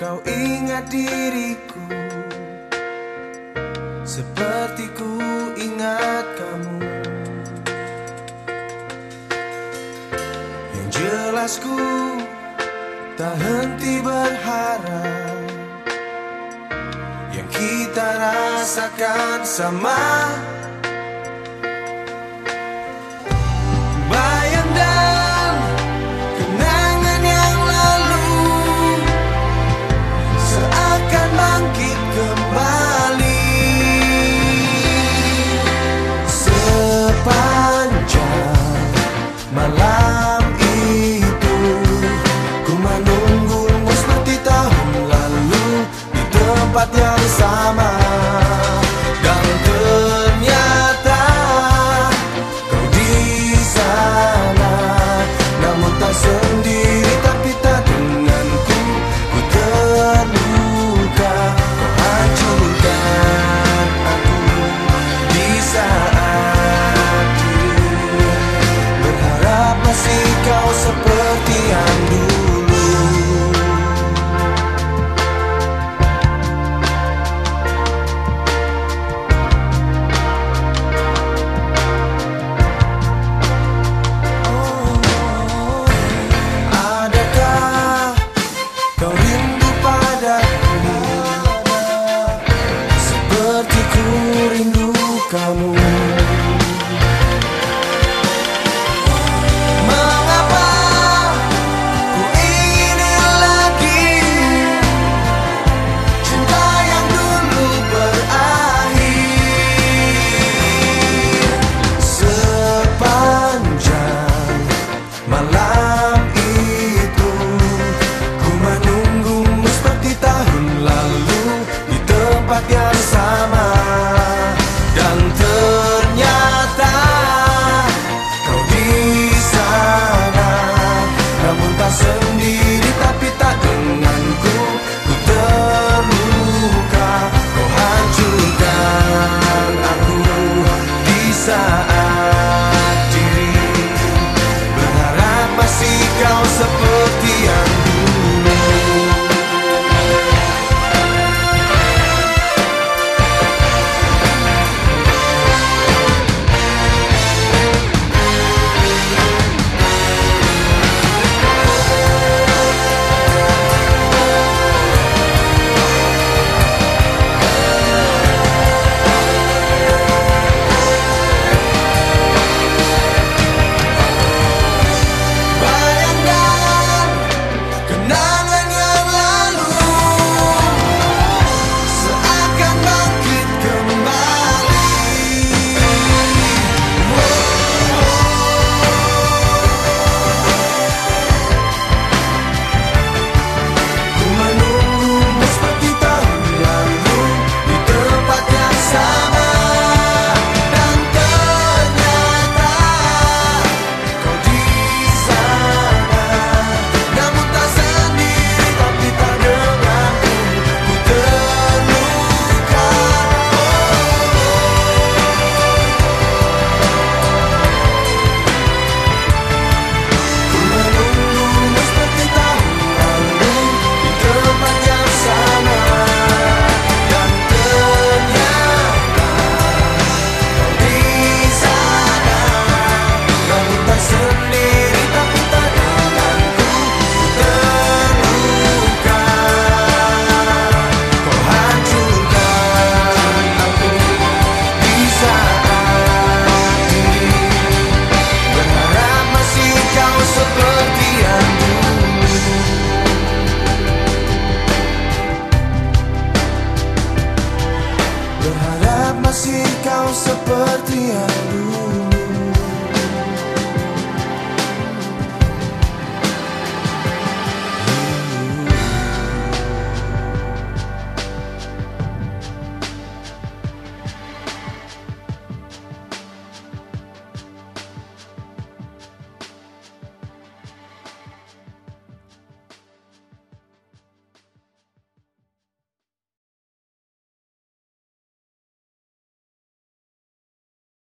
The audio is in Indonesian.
Kau ingat diriku? Seperti ku ingat kamu. Yang jelas ku tak henti berharap. Yang kita rasakan sama rindu padaku Seperti ku rindu